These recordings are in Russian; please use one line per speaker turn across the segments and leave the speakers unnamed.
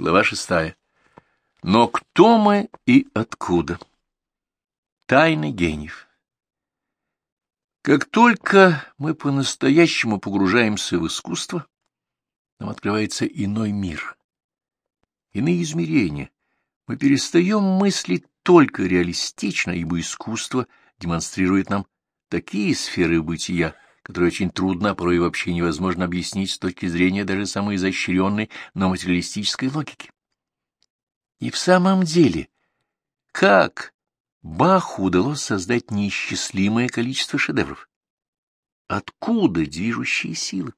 Глава шестая. Но кто мы и откуда? Тайны гениев. Как только мы по-настоящему погружаемся в искусство, нам открывается иной мир, иные измерения. Мы перестаем мыслить только реалистично, ибо искусство демонстрирует нам такие сферы бытия, которые очень трудно, а порой вообще невозможно объяснить с точки зрения даже самой изощренной, но материалистической логики. И в самом деле, как Баху удалось создать неисчислимое количество шедевров? Откуда движущие силы?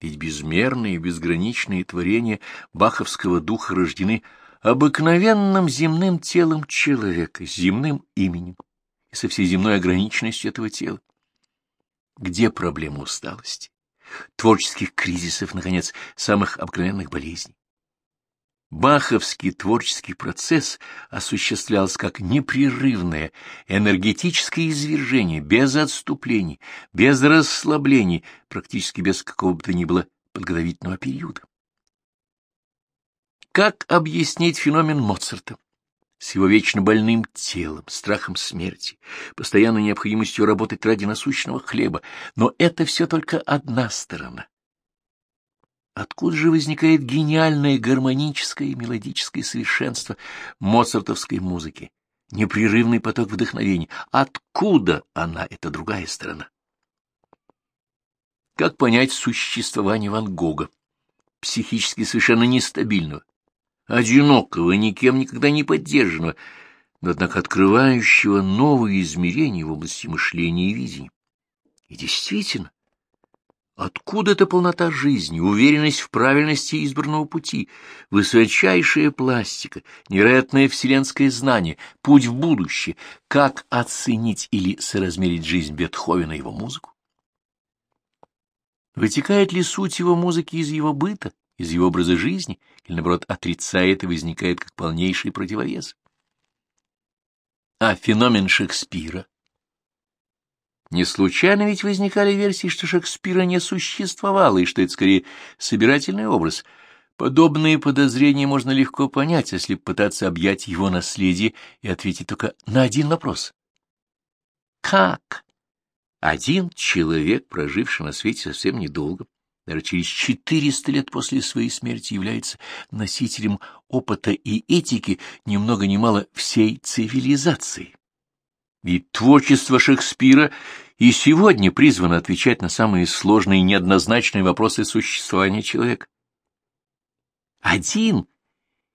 Ведь безмерные безграничные творения баховского духа рождены обыкновенным земным телом человека, земным именем и со всей земной ограниченностью этого тела. Где проблема усталости, творческих кризисов, наконец, самых обыкновенных болезней? Баховский творческий процесс осуществлялся как непрерывное энергетическое извержение, без отступлений, без расслаблений, практически без какого бы то ни было подготовительного периода. Как объяснить феномен Моцарта? С его вечно больным телом, страхом смерти, постоянной необходимостью работать ради насущного хлеба. Но это все только одна сторона. Откуда же возникает гениальное гармоническое и мелодическое совершенство моцартовской музыки? Непрерывный поток вдохновения. Откуда она, эта другая сторона? Как понять существование Ван Гога, психически совершенно нестабильного, одинокого, никем никогда не поддержанного, но, однако, открывающего новые измерения в области мышления и видения? И действительно, Откуда эта полнота жизни, уверенность в правильности избранного пути, высочайшая пластика, невероятное вселенское знание, путь в будущее? Как оценить или соразмерить жизнь Бетховена и его музыку? Вытекает ли суть его музыки из его быта, из его образа жизни, или, наоборот, отрицает и возникает как полнейший противовес? А феномен Шекспира не случайно ведь возникали версии, что Шекспира не существовало, и что это скорее собирательный образ. Подобные подозрения можно легко понять, если пытаться объять его наследие и ответить только на один вопрос. Как один человек, проживший на свете совсем недолго, даже через 400 лет после своей смерти является носителем опыта и этики ни много ни мало всей цивилизации? Ведь творчество Шекспира и сегодня призвано отвечать на самые сложные и неоднозначные вопросы существования человека. Один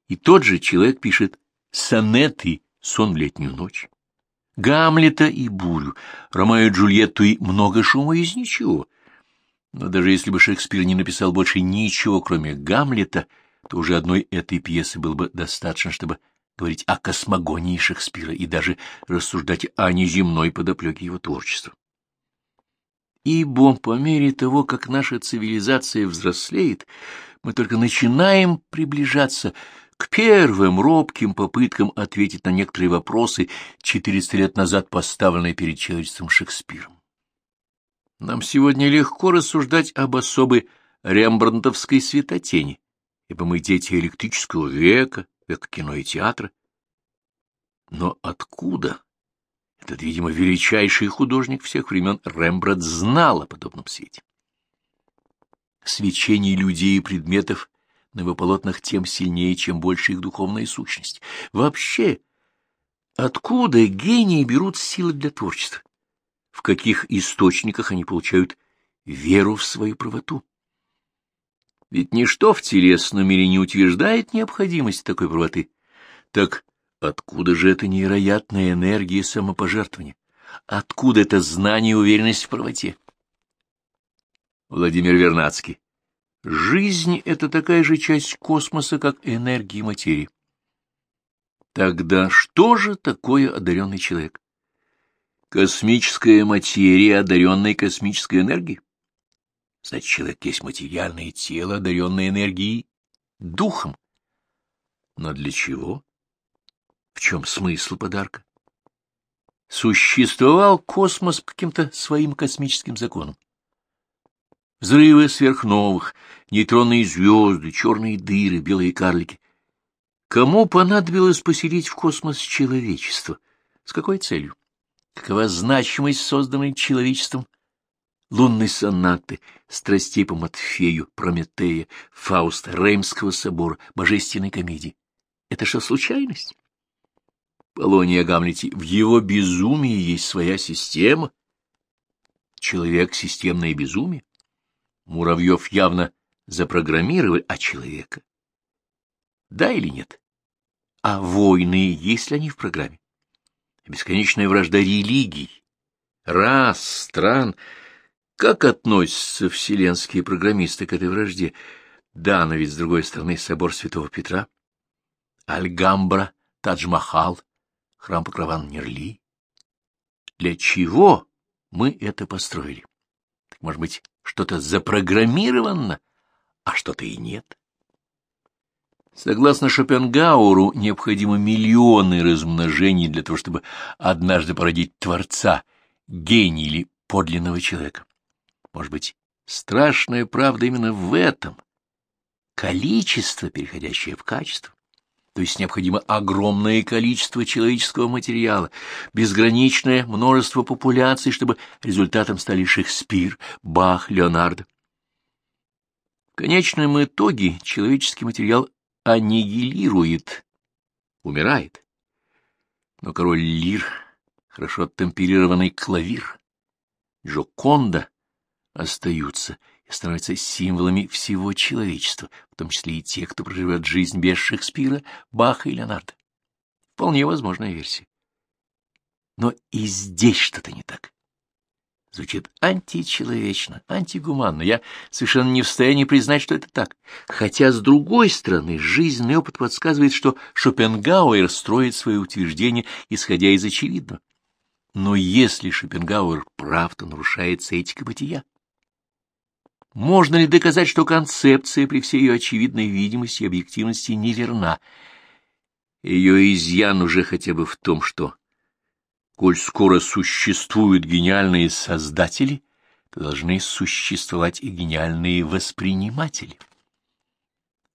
и тот же человек пишет сонеты «Сон в летнюю ночь», Гамлета и бурю, Ромео и Джульетту и много шума из ничего. Но даже если бы Шекспир не написал больше ничего, кроме Гамлета, то уже одной этой пьесы было бы достаточно, чтобы говорить о космогонии Шекспира и даже рассуждать о неземной подоплеке его творчества. Ибо по мере того, как наша цивилизация взрослеет, мы только начинаем приближаться к первым робким попыткам ответить на некоторые вопросы, 400 лет назад поставленные перед человечеством Шекспиром. Нам сегодня легко рассуждать об особой рембрандтовской светотени, ибо мы дети электрического века, века кино и театра. Но откуда? Этот, видимо, величайший художник всех времен Рембрандт знал о подобном свете. Свечение людей и предметов на его полотнах тем сильнее, чем больше их духовная сущность. Вообще, откуда гении берут силы для творчества? В каких источниках они получают веру в свою правоту? Ведь ничто в телесном мире не утверждает необходимость такой правоты. Так откуда же эта невероятная энергия самопожертвования? Откуда это знание и уверенность в правоте? Владимир Вернадский. Жизнь — это такая же часть космоса, как энергия и материя. Тогда что же такое одаренный человек? Космическая материя, одаренная космической энергией? Значит, человек есть материальное тело, одаренное энергией, духом. Но для чего? В чем смысл подарка? Существовал космос по каким-то своим космическим законам. Взрывы сверхновых, нейтронные звезды, черные дыры, белые карлики. Кому понадобилось поселить в космос человечество? С какой целью? Какова значимость созданной человечеством лунной сонаты, страстей по Матфею, Прометея, Фауста, Реймского собора, божественной комедии? Это что, случайность? Полония Гамлете, в его безумии есть своя система. Человек — системное безумие. Муравьев явно запрограммировали, а человека? Да или нет? А войны, есть ли они в программе? Бесконечная вражда религий, рас, стран. Как относятся вселенские программисты к этой вражде? Да, но ведь с другой стороны собор Святого Петра, Альгамбра, Тадж-Махал, храм Покрован Нерли. Для чего мы это построили? Так, может быть, что-то запрограммировано, а что-то и нет? Согласно Шопенгауру, необходимо миллионы размножений для того, чтобы однажды породить Творца, гения или подлинного человека. Может быть, страшная правда именно в этом. Количество, переходящее в качество. То есть необходимо огромное количество человеческого материала, безграничное множество популяций, чтобы результатом стали Шекспир, Бах, Леонардо. В конечном итоге человеческий материал аннигилирует, умирает. Но король Лир, хорошо темперированный клавир, Джоконда остаются и становятся символами всего человечества, в том числе и тех, кто проживет жизнь без Шекспира, Баха и Леонардо. Вполне возможная версия. Но и здесь что-то не так. Звучит античеловечно, антигуманно. Я совершенно не в состоянии признать, что это так. Хотя, с другой стороны, жизненный опыт подсказывает, что Шопенгауэр строит свои утверждения, исходя из очевидного. Но если Шопенгауэр прав, то нарушается этика бытия. Можно ли доказать, что концепция при всей ее очевидной видимости и объективности неверна? Ее изъян уже хотя бы в том, что Коль скоро существуют гениальные создатели, то должны существовать и гениальные восприниматели.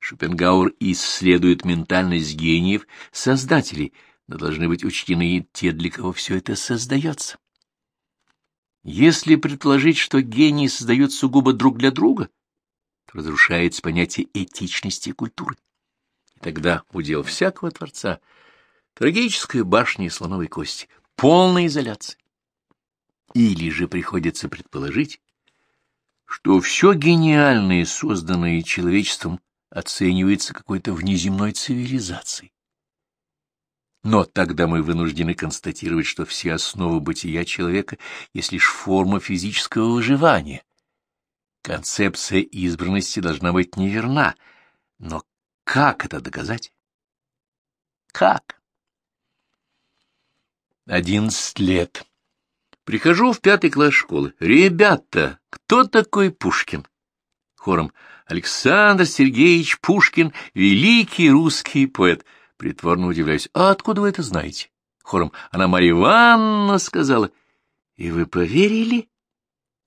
Шопенгауэр исследует ментальность гениев, создателей, но должны быть учтены и те, для кого все это создается. Если предположить, что гении создают сугубо друг для друга, то разрушается понятие этичности и культуры. И тогда удел всякого Творца — трагическая башня и слоновой кости — полной изоляции. Или же приходится предположить, что все гениальное, созданное человечеством, оценивается какой-то внеземной цивилизацией. Но тогда мы вынуждены констатировать, что все основы бытия человека есть лишь форма физического выживания. Концепция избранности должна быть неверна, но как это доказать? Как? Одиннадцать лет. Прихожу в пятый класс школы. Ребята, кто такой Пушкин? Хором. Александр Сергеевич Пушкин, великий русский поэт. Притворно удивляюсь. А откуда вы это знаете? Хором. Она Марья Ивановна сказала. И вы поверили?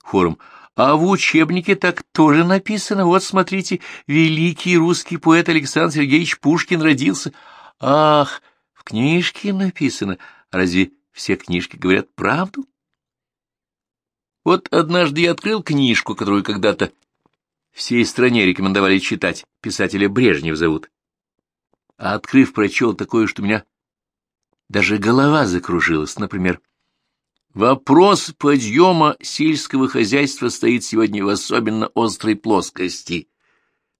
Хором. А в учебнике так тоже написано. Вот, смотрите, великий русский поэт Александр Сергеевич Пушкин родился. Ах, в книжке написано. Разве все книжки говорят правду? Вот однажды я открыл книжку, которую когда-то всей стране рекомендовали читать, писателя Брежнев зовут. А открыв, прочел такое, что у меня даже голова закружилась. Например, «Вопрос подъема сельского хозяйства стоит сегодня в особенно острой плоскости».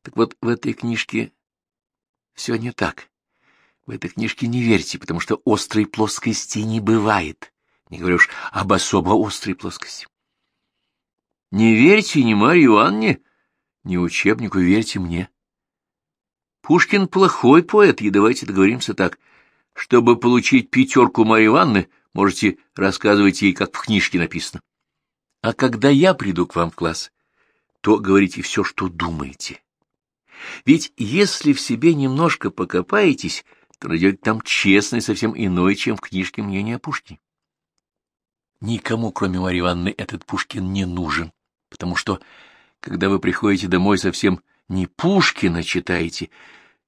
Так вот, в этой книжке все не так. В этой книжке не верьте, потому что острой плоскости не бывает. Не говорю уж об особо острой плоскости. Не верьте ни Марье Ивановне, ни учебнику, верьте мне. Пушкин плохой поэт, и давайте договоримся так. Чтобы получить пятерку Марьи Ивановны, можете рассказывать ей, как в книжке написано. А когда я приду к вам в класс, то говорите все, что думаете. Ведь если в себе немножко покопаетесь, найдете там честный, совсем иной, чем в книжке мнения о Пушкине. Никому, кроме Марьи Ивановны, этот Пушкин не нужен, потому что когда вы приходите домой, совсем не Пушкина читаете.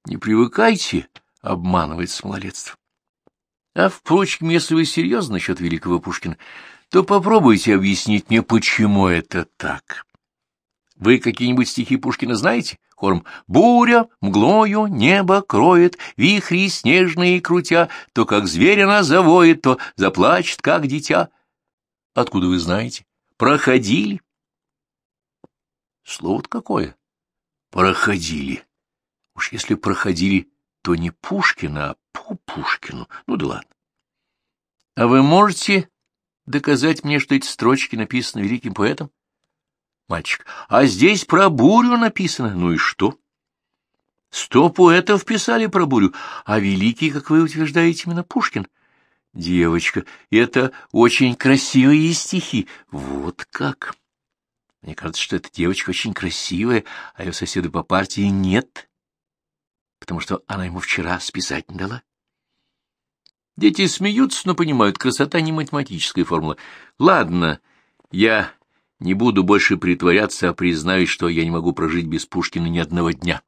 Не привыкайте обманывать с малолетства. А, впрочем, если вы серьезно насчет великого Пушкина, то попробуйте объяснить мне, почему это так. Вы какие-нибудь стихи Пушкина знаете? Хором «Буря мглою небо кроет, вихри снежные крутя, то как зверь она завоет, то заплачет, как дитя». Откуда вы знаете? Проходили? Слово-то какое? Проходили. Уж если проходили, то не Пушкина, а по Пушкину. Ну да ладно. А вы можете доказать мне, что эти строчки написаны великим поэтом? Мальчик. А здесь про бурю написано. Ну и что? Сто поэтов писали про бурю, а великий, как вы утверждаете, именно Пушкин. Девочка, это очень красивые стихи. Вот как. Мне кажется, что эта девочка очень красивая, а ее соседа по партии нет, потому что она ему вчера списать не дала. Дети смеются, но понимают, красота не математическая формула. Ладно, я не буду больше притворяться, а признаюсь, что я не могу прожить без Пушкина ни одного дня.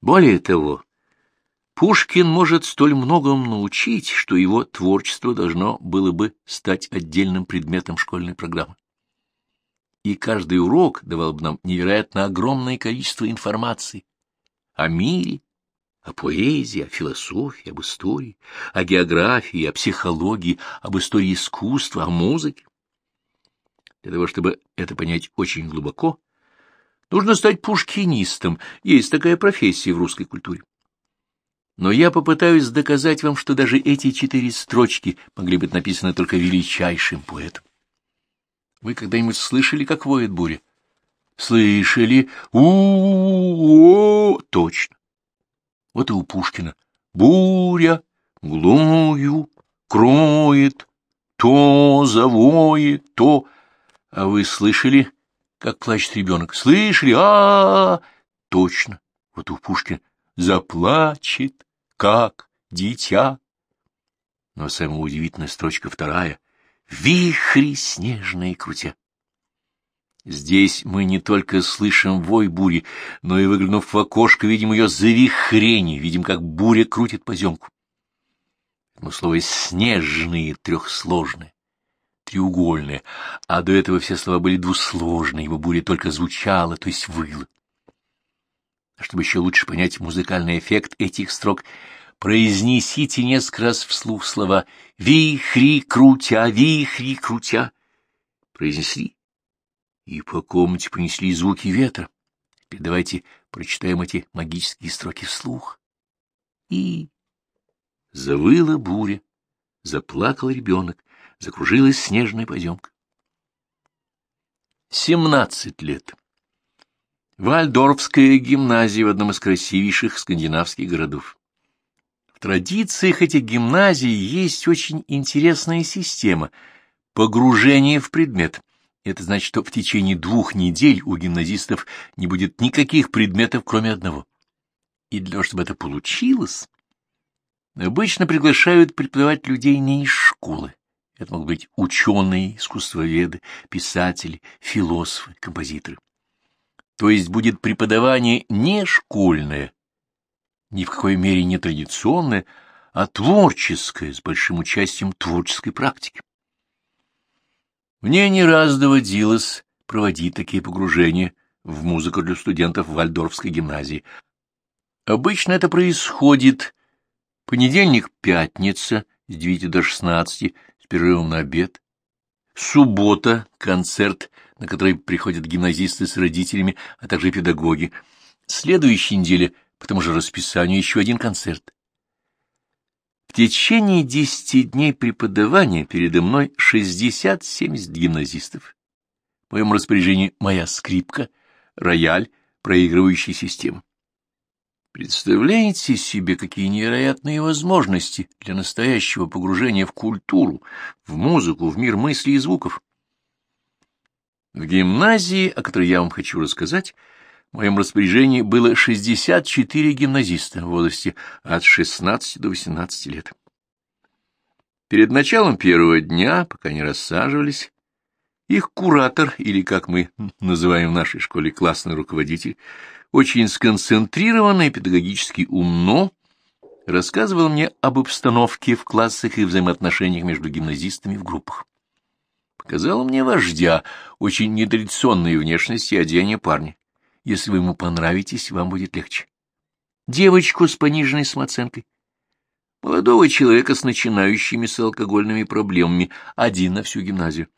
Более того, Пушкин может столь многому научить, что его творчество должно было бы стать отдельным предметом школьной программы и каждый урок давал бы нам невероятно огромное количество информации о мире, о поэзии, о философии, об истории, о географии, о психологии, об истории искусства, о музыке. Для того, чтобы это понять очень глубоко, нужно стать пушкинистом, есть такая профессия в русской культуре. Но я попытаюсь доказать вам, что даже эти четыре строчки могли быть написаны только величайшим поэтом. Вы когда-нибудь слышали, как воет буря? Слышали? у у, Точно. Вот и у Пушкина. Буря глою кроет, то завоет, то... А вы слышали, как плачет ребенок? Слышали? а, -а, -а, -а Точно. Вот у Пушкина заплачет, как дитя. Но самая удивительная строчка вторая — вихри снежные крутя. Здесь мы не только слышим вой бури, но и, выглянув в окошко, видим ее завихрение, видим, как буря крутит поземку. Но слово «снежные» трехсложные, треугольные, а до этого все слова были двусложные, ибо буря только звучала, то есть выла. А чтобы еще лучше понять музыкальный эффект этих строк, Произнесите несколько раз вслух слова «вихри крутя, вихри крутя». Произнесли, и по комнате понесли звуки ветра. Теперь давайте прочитаем эти магические строки вслух. И завыла буря, заплакал ребенок, закружилась снежная поземка. Семнадцать лет. Вальдорфская гимназия в одном из красивейших скандинавских городов. В традициях этих гимназий есть очень интересная система погружения в предмет. Это значит, что в течение двух недель у гимназистов не будет никаких предметов, кроме одного. И для того, чтобы это получилось, обычно приглашают преподавать людей не из школы. Это могут быть ученые, искусствоведы, писатели, философы, композиторы. То есть будет преподавание не школьное, ни в какой мере не традиционное, а творческое, с большим участием творческой практики. Мне не раз доводилось проводить такие погружения в музыку для студентов Вальдорфской гимназии. Обычно это происходит понедельник-пятница с 9 до 16 с перерывом на обед, суббота — концерт, на который приходят гимназисты с родителями, а также педагоги, следующей неделе — по тому же расписанию еще один концерт. В течение десяти дней преподавания передо мной шестьдесят-семьдесят гимназистов. В моем распоряжении моя скрипка, рояль, проигрывающая система. Представляете себе, какие невероятные возможности для настоящего погружения в культуру, в музыку, в мир мыслей и звуков? В гимназии, о которой я вам хочу рассказать, в моем распоряжении было 64 гимназиста в возрасте от 16 до 18 лет. Перед началом первого дня, пока не рассаживались, Их куратор, или, как мы называем в нашей школе, классный руководитель, очень сконцентрированно и педагогически умно рассказывал мне об обстановке в классах и взаимоотношениях между гимназистами в группах. Показал мне вождя, очень нетрадиционной внешности и одеяния парня. Если вы ему понравитесь, вам будет легче. Девочку с пониженной самооценкой. Молодого человека с начинающимися алкогольными проблемами, один на всю гимназию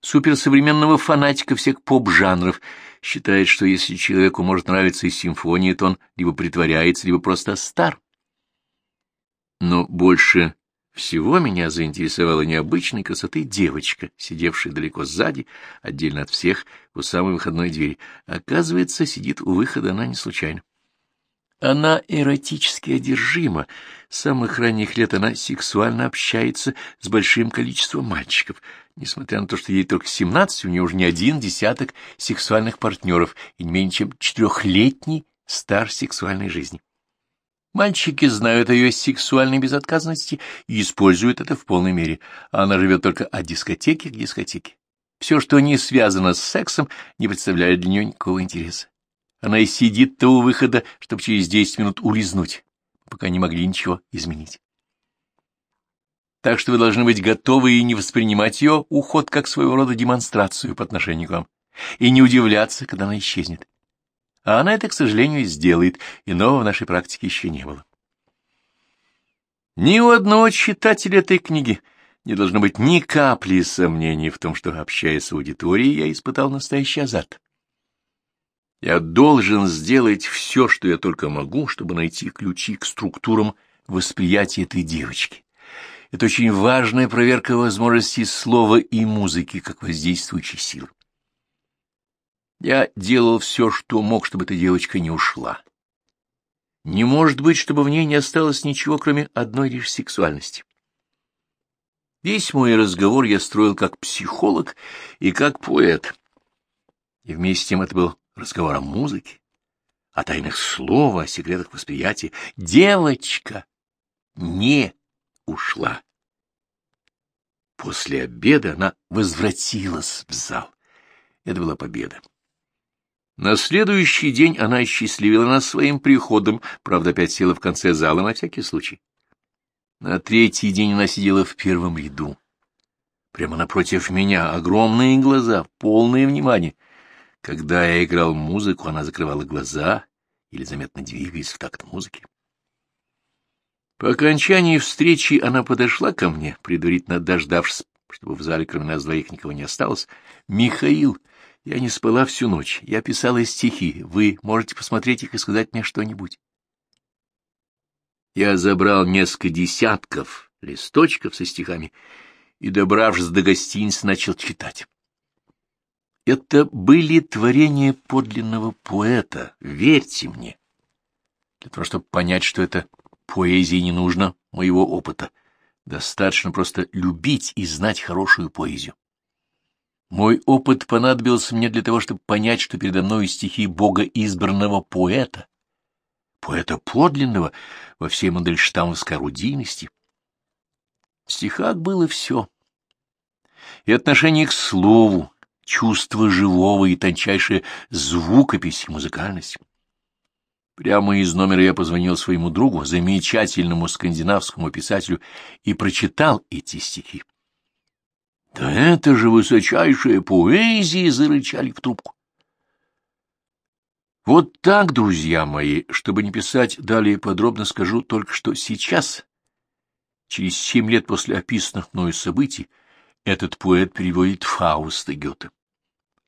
суперсовременного фанатика всех поп-жанров, считает, что если человеку может нравиться и симфония, то он либо притворяется, либо просто стар. Но больше всего меня заинтересовала необычной красоты девочка, сидевшая далеко сзади, отдельно от всех, у самой выходной двери. Оказывается, сидит у выхода она не случайно. Она эротически одержима. С самых ранних лет она сексуально общается с большим количеством мальчиков. Несмотря на то, что ей только семнадцать, у нее уже не один десяток сексуальных партнеров и не менее чем четырехлетний стаж сексуальной жизни. Мальчики знают о ее сексуальной безотказности и используют это в полной мере. Она живет только от дискотеки к дискотеке. Все, что не связано с сексом, не представляет для нее никакого интереса. Она и сидит-то у выхода, чтобы через десять минут улизнуть, пока не могли ничего изменить. Так что вы должны быть готовы и не воспринимать ее уход как своего рода демонстрацию по отношению к вам, и не удивляться, когда она исчезнет. А она это, к сожалению, сделает, иного в нашей практике еще не было. Ни у одного читателя этой книги не должно быть ни капли сомнений в том, что, общаясь с аудиторией, я испытал настоящий азарт. Я должен сделать все, что я только могу, чтобы найти ключи к структурам восприятия этой девочки. Это очень важная проверка возможностей слова и музыки как воздействующей силы. Я делал все, что мог, чтобы эта девочка не ушла. Не может быть, чтобы в ней не осталось ничего, кроме одной лишь сексуальности. Весь мой разговор я строил как психолог и как поэт. И вместе с тем это был разговор о музыке, о тайнах слова, о секретах восприятия. Девочка не ушла. После обеда она возвратилась в зал. Это была победа. На следующий день она счастливила нас своим приходом, правда, опять села в конце зала на всякий случай. На третий день она сидела в первом ряду. Прямо напротив меня, огромные глаза, полное внимание — когда я играл музыку, она закрывала глаза или заметно двигаясь в такт музыки. По окончании встречи она подошла ко мне, предварительно дождавшись, чтобы в зале кроме нас двоих никого не осталось. «Михаил, я не спала всю ночь, я писала стихи, вы можете посмотреть их и сказать мне что-нибудь». Я забрал несколько десятков листочков со стихами и, добравшись до гостиницы, начал читать. Это были творения подлинного поэта, верьте мне. Для того, чтобы понять, что это поэзии не нужно моего опыта. Достаточно просто любить и знать хорошую поэзию. Мой опыт понадобился мне для того, чтобы понять, что передо мной стихи Бога избранного поэта, поэта подлинного во всей мандельштамовской орудийности. В стихах было все. И отношение к слову, чувство живого и тончайшая звукопись и музыкальность. Прямо из номера я позвонил своему другу, замечательному скандинавскому писателю, и прочитал эти стихи. «Да это же высочайшая поэзия!» — зарычали в трубку. Вот так, друзья мои, чтобы не писать далее подробно, скажу только, что сейчас, через семь лет после описанных мною событий, этот поэт переводит Фауста Гёте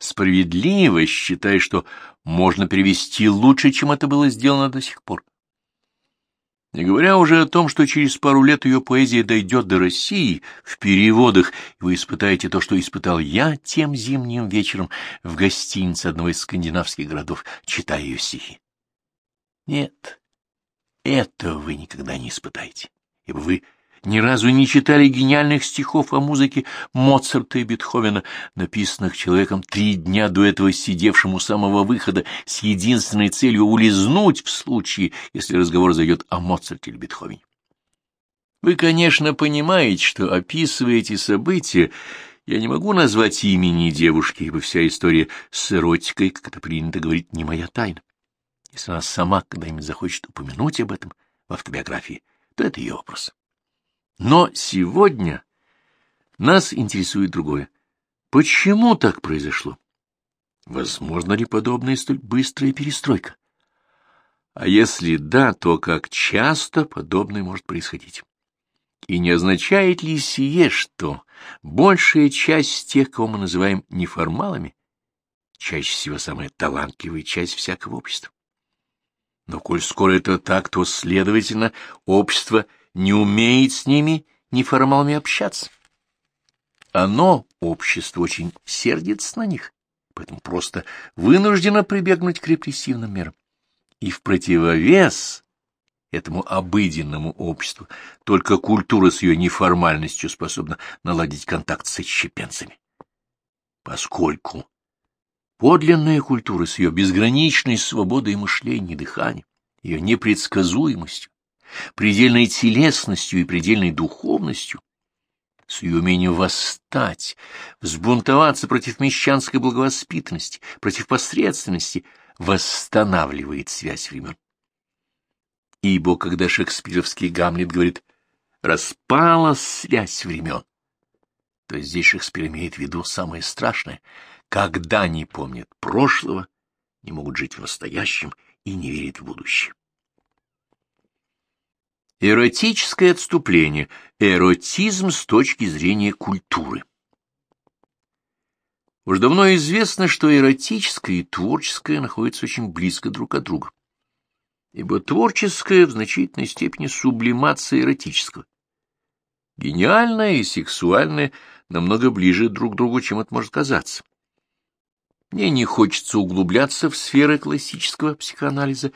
справедливо, считая, что можно перевести лучше, чем это было сделано до сих пор. Не говоря уже о том, что через пару лет ее поэзия дойдет до России в переводах, вы испытаете то, что испытал я тем зимним вечером в гостинице одного из скандинавских городов, читая ее стихи. Нет, этого вы никогда не испытаете, ибо вы ни разу не читали гениальных стихов о музыке Моцарта и Бетховена, написанных человеком три дня до этого сидевшим у самого выхода с единственной целью улизнуть в случае, если разговор зайдет о Моцарте или Бетховене. Вы, конечно, понимаете, что, описывая эти события, Я не могу назвать имени девушки, ибо вся история с эротикой, как это принято говорить, не моя тайна. Если она сама когда-нибудь захочет упомянуть об этом в автобиографии, то это ее вопрос. Но сегодня нас интересует другое. Почему так произошло? Возможно ли подобная столь быстрая перестройка? А если да, то как часто подобное может происходить? И не означает ли сие, что большая часть тех, кого мы называем неформалами, чаще всего самая талантливая часть всякого общества? Но коль скоро это так, то, следовательно, общество не умеет с ними неформалами общаться. Оно, общество, очень сердится на них, поэтому просто вынуждено прибегнуть к репрессивным мерам. И в противовес этому обыденному обществу только культура с ее неформальностью способна наладить контакт с отщепенцами. Поскольку подлинная культура с ее безграничной свободой мышления и дыхания, ее непредсказуемостью, предельной телесностью и предельной духовностью, с ее умением восстать, взбунтоваться против мещанской благовоспитанности, против посредственности, восстанавливает связь времен. Ибо когда шекспировский Гамлет говорит «распалась связь времен», то здесь Шекспир имеет в виду самое страшное, когда не помнят прошлого, не могут жить в настоящем и не верят в будущее. Эротическое отступление. Эротизм с точки зрения культуры. Уж давно известно, что эротическое и творческое находятся очень близко друг от друга. Ибо творческое в значительной степени сублимация эротического. Гениальное и сексуальное намного ближе друг к другу, чем это может казаться. Мне не хочется углубляться в сферы классического психоанализа,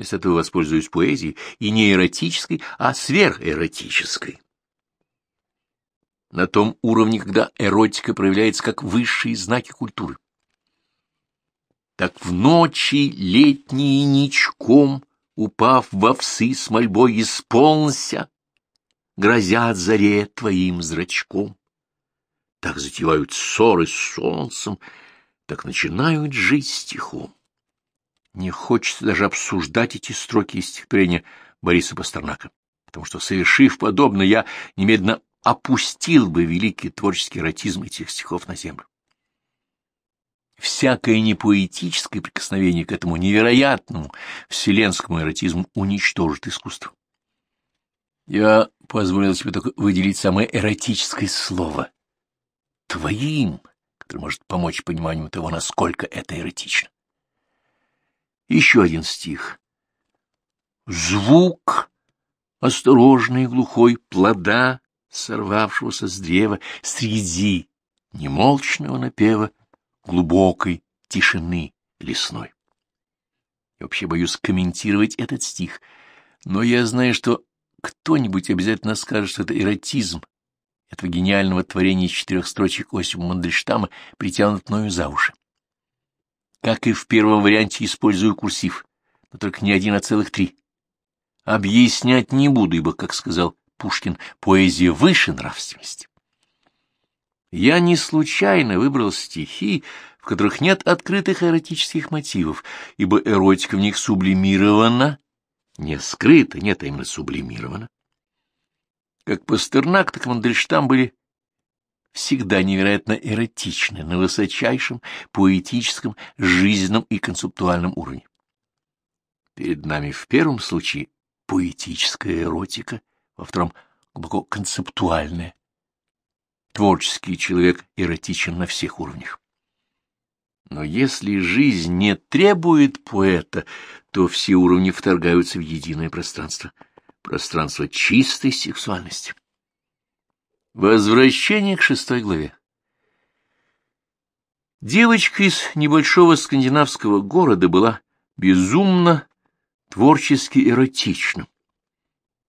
Вместо этого воспользуюсь поэзией, и не эротической, а сверхэротической. На том уровне, когда эротика проявляется как высшие знаки культуры. Так в ночи летние ничком, упав во всы с мольбой, исполнся, грозят заре твоим зрачком. Так затевают ссоры с солнцем, так начинают жить стихом. Не хочется даже обсуждать эти строки из стихотворения Бориса Пастернака, потому что, совершив подобное, я немедленно опустил бы великий творческий эротизм этих стихов на землю. Всякое непоэтическое прикосновение к этому невероятному вселенскому эротизму уничтожит искусство. Я позволил себе только выделить самое эротическое слово — «твоим», которое может помочь пониманию того, насколько это эротично. Еще один стих. Звук, осторожный и глухой, плода, сорвавшегося с древа, среди немолчного напева глубокой тишины лесной. Я вообще боюсь комментировать этот стих, но я знаю, что кто-нибудь обязательно скажет, что это эротизм этого гениального творения четырех строчек Осипа Мандельштама притянут мною за уши. Как и в первом варианте, использую курсив, но только не один, а целых три. Объяснять не буду, ибо, как сказал Пушкин, поэзия выше нравственности. Я не случайно выбрал стихи, в которых нет открытых эротических мотивов, ибо эротика в них сублимирована, не скрыта, нет, а именно сублимирована. Как Пастернак, так и Мандельштам были всегда невероятно эротичны на высочайшем поэтическом, жизненном и концептуальном уровне. Перед нами в первом случае поэтическая эротика, во втором — глубоко концептуальная. Творческий человек эротичен на всех уровнях. Но если жизнь не требует поэта, то все уровни вторгаются в единое пространство, пространство чистой сексуальности. Возвращение к шестой главе. Девочка из небольшого скандинавского города была безумно творчески эротична.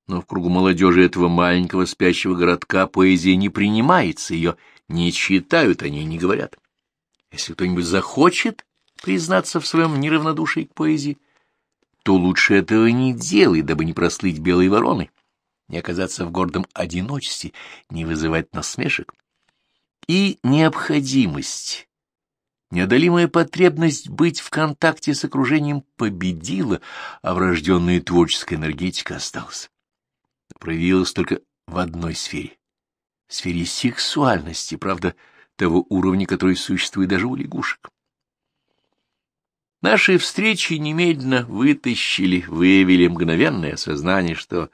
Но в кругу молодежи этого маленького спящего городка поэзия не принимается, ее не читают, они не говорят. Если кто-нибудь захочет признаться в своем неравнодушии к поэзии, то лучше этого не делай, дабы не прослыть белой вороной не оказаться в гордом одиночестве, не вызывать насмешек. И необходимость, неодолимая потребность быть в контакте с окружением победила, а врожденная творческая энергетика осталась. Проявилась только в одной сфере — в сфере сексуальности, правда, того уровня, который существует даже у лягушек. Наши встречи немедленно вытащили, выявили мгновенное сознание, что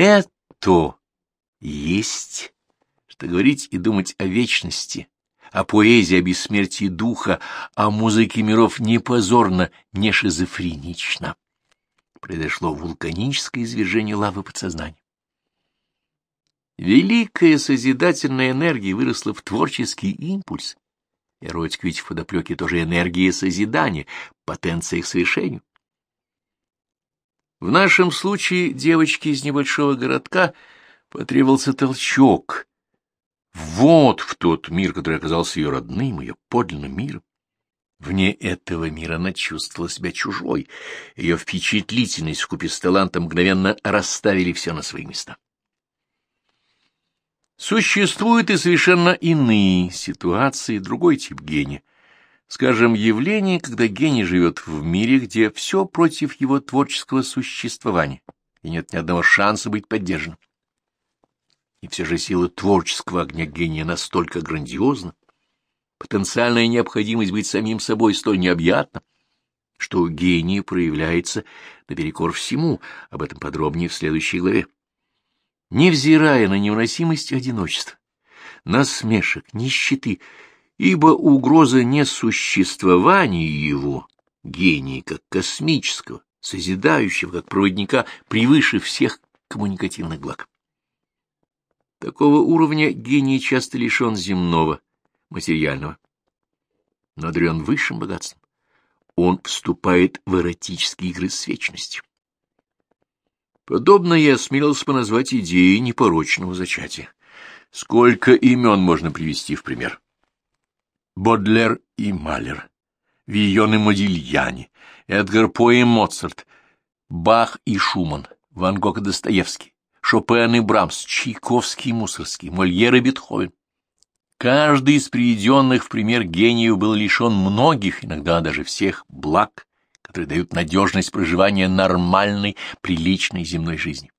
это есть, что говорить и думать о вечности, о поэзии, о бессмертии духа, о музыке миров не позорно, не шизофренично. Произошло вулканическое извержение лавы подсознания. Великая созидательная энергия выросла в творческий импульс, Эротика ведь в подоплеке тоже энергия созидания, потенция к совершению. В нашем случае девочке из небольшого городка потребовался толчок. Вот в тот мир, который оказался ее родным, ее подлинным миром. Вне этого мира она чувствовала себя чужой. Ее впечатлительность вкупе с талантом мгновенно расставили все на свои места. Существуют и совершенно иные ситуации, другой тип гения. Скажем, явление, когда гений живет в мире, где все против его творческого существования, и нет ни одного шанса быть поддержанным. И все же сила творческого огня гения настолько грандиозна, потенциальная необходимость быть самим собой столь необъятна, что гений проявляется наперекор всему, об этом подробнее в следующей главе невзирая на невыносимость одиночества, насмешек, нищеты, ибо угроза несуществования его, гения как космического, созидающего, как проводника, превыше всех коммуникативных благ. Такого уровня гений часто лишен земного, материального. Но одарен высшим богатством. Он вступает в эротические игры с вечностью. Подобно я осмелился бы назвать идеей непорочного зачатия. Сколько имен можно привести в пример? Бодлер и Малер, Вийон и Модильяни, Эдгар По и Моцарт, Бах и Шуман, Ван Гог и Достоевский, Шопен и Брамс, Чайковский и Мусорский, Мольер и Бетховен. Каждый из приведенных в пример гениев был лишен многих, иногда даже всех, благ, которые дают надежность проживания нормальной, приличной земной жизни.